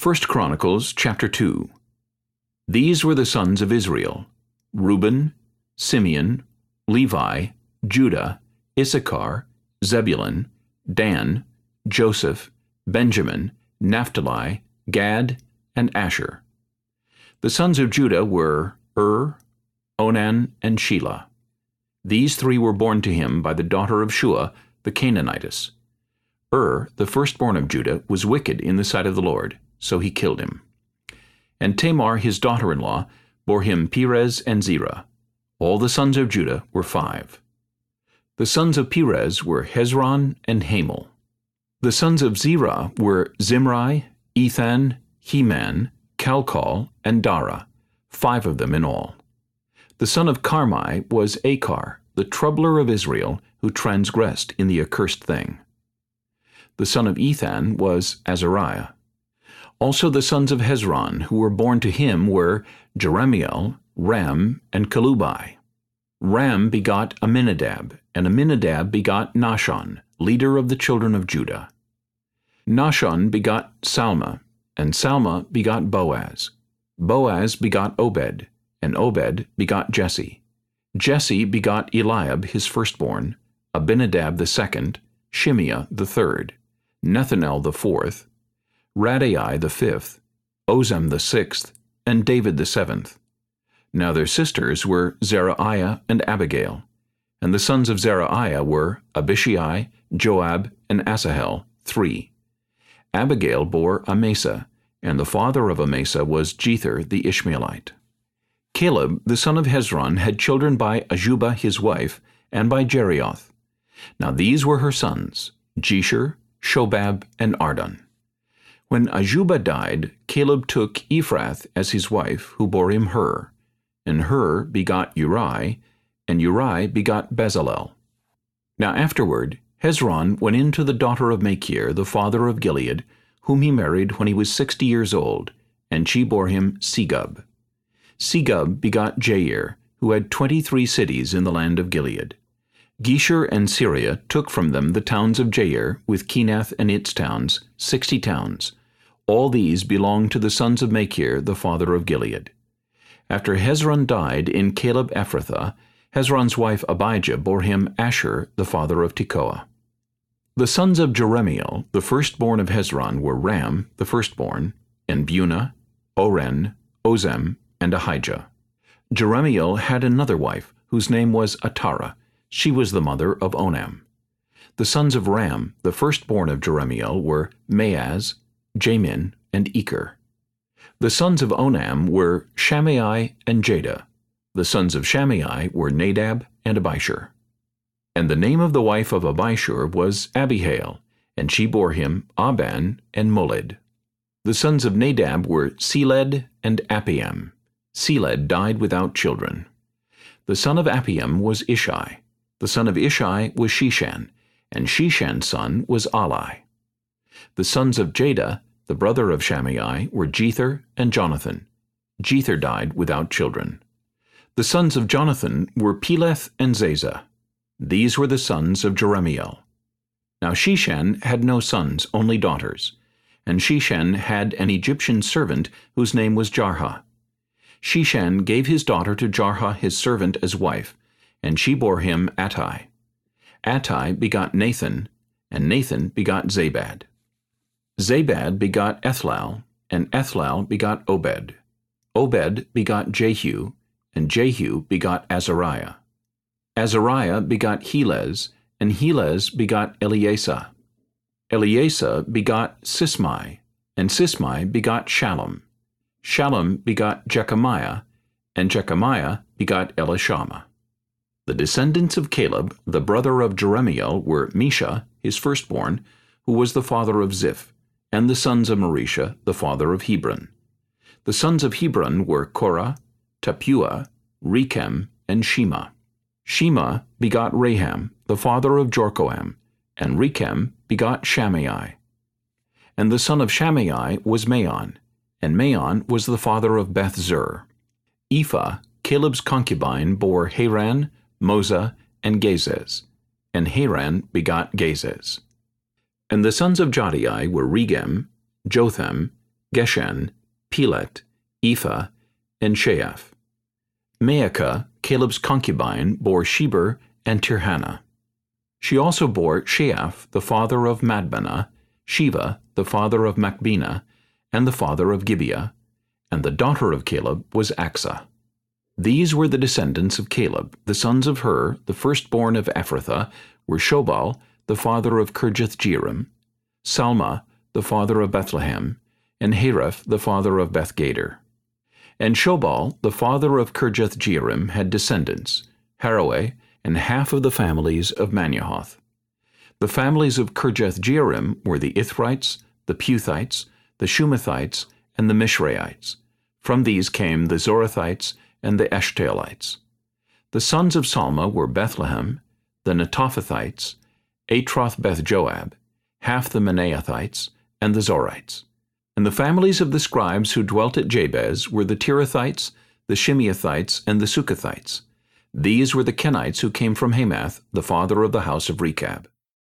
1 Chronicles chapter 2 These were the sons of Israel, Reuben, Simeon, Levi, Judah, Issachar, Zebulun, Dan, Joseph, Benjamin, Naphtali, Gad, and Asher. The sons of Judah were Ur, Onan, and Shelah. These three were born to him by the daughter of Shua, the Canaanitess. Ur, the firstborn of Judah, was wicked in the sight of the Lord, so he killed him. And Tamar his daughter-in-law bore him Perez and Zerah. All the sons of Judah were five. The sons of Perez were Hezron and Hamul. The sons of Zerah were Zimri, Ethan, Heman, Calcol, and Dara, five of them in all. The son of Carmi was Achar, the troubler of Israel, who transgressed in the accursed thing. The son of Ethan was Azariah. Also the sons of Hezron, who were born to him, were Jerahmeel, Ram, and Chelubai. Ram begot Amminadab, and Amminadab begot Nahshon, leader of the children of Judah. Nahshon begot Salma, and Salma begot Boaz. Boaz begot Obed, and Obed begot Jesse. Jesse begot Eliab his firstborn, Abinadab the second, Shimeah the third, Nethanel the fourth, Raddai the fifth, Ozem the sixth, and David the seventh. Now their sisters were Zeruiah and Abigail. And the sons of Zeruiah were Abishai, Joab, and Asahel, three. Abigail bore Amasa, and the father of Amasa was Jether the Ishmaelite. Caleb, the son of Hezron, had children by Azubah his wife, and by Jerioth. Now these were her sons, Jesher, Shobab, and Ardon. When Azubah died, Caleb took Ephrath as his wife, who bore him Hur. And Hur begot Uri, and Uri begot Bezalel. Now afterward, Hezron went in to the daughter of Machir, the father of Gilead, whom he married when he was sixty years old, and she bore him Segub. Segub begot Jair, who had twenty-three cities in the land of Gilead. Geshur and Syria took from them the towns of Jair, with Kenath and its towns, sixty towns. All these belonged to the sons of Machir, the father of Gilead. After Hezron died in Caleb Ephrathah, Hezron's wife Abijah bore him Ashhur, the father of Tekoa. The sons of Jerahmeel, the firstborn of Hezron, were Ram, the firstborn, and Bunah, Oren, Ozem, and Ahijah. Jerahmeel had another wife, whose name was Atara. She was the mother of Onam. The sons of Ram, the firstborn of Jerahmeel, were Maaz, Jamin, and Eker. The sons of Onam were Shammai and Jada. The sons of Shammai were Nadab and Abishur. And the name of the wife of Abishur was Abihail, and she bore him Aban and Molid. The sons of Nadab were Seled and Appiam. Seled died without children. The son of Appiam was Ishai. The son of Ishai was Sheshan, and Sheshan's son was Ali. The sons of Jada, the brother of Shammai, were Jether and Jonathan. Jether died without children. The sons of Jonathan were Peleth and Zaza. These were the sons of Jerahmeel. Now Sheshan had no sons, only daughters. And Sheshan had an Egyptian servant whose name was Jarha. Sheshan gave his daughter to Jarha his servant as wife, and she bore him Attai. Attai begot Nathan, and Nathan begot Zabad. Zabad begot Ethlal, and Ethlal begot Obed. Obed begot Jehu, and Jehu begot Azariah. Azariah begot Helez, and Helez begot Eleasa. Eleasa begot Sismai, and Sismai begot Shallum. Shallum begot Jechamiah, and Jechamiah begot Elishama. The descendants of Caleb, the brother of Jerahmeel, were Mesha, his firstborn, who was the father of Ziph, and the sons of Mareshah, the father of Hebron. The sons of Hebron were Korah, Tapua, Rechem, and Shema. Shema begot Raham, the father of Jorkoam, and Rechem begot Shammai. And the son of Shammai was Maon, and Maon was the father of Beth-zur. Ephah, Caleb's concubine, bore Haran, Moza, and Gazez, and Haran begot Gazez. And the sons of Jahdai were Regem, Jotham, Geshan, Pelet, Ephah, and Sheaph. Maacah, Caleb's concubine, bore Sheber and Tirhanah. She also bore Sheaph, the father of Madmenah, Sheva, the father of Machbenah, and the father of Gibeah, and the daughter of Caleb was Achsah. These were the descendants of Caleb. The sons of Hur, the firstborn of Ephrathah, were Shobal, the father of Kirjath-jearim, Salma, the father of Bethlehem, and Hareph, the father of Bethgader. And Shobal, the father of Kirjath-jearim, had descendants, Haroeh, and half of the families of Manahath. The families of Kirjath-jearim were the Ithrites, the Puthites, the Shumathites, and the Mishraites. From these came the Zorathites and the Eshtaolites. The sons of Salma were Bethlehem, the Netophathites, Atroth Beth Joab, half the Manaathites, and the Zorites. And the families of the scribes who dwelt at Jabez were the Tirathites, the Shimeathites, and the Suchathites. These were the Kenites who came from Hamath, the father of the house of Rechab.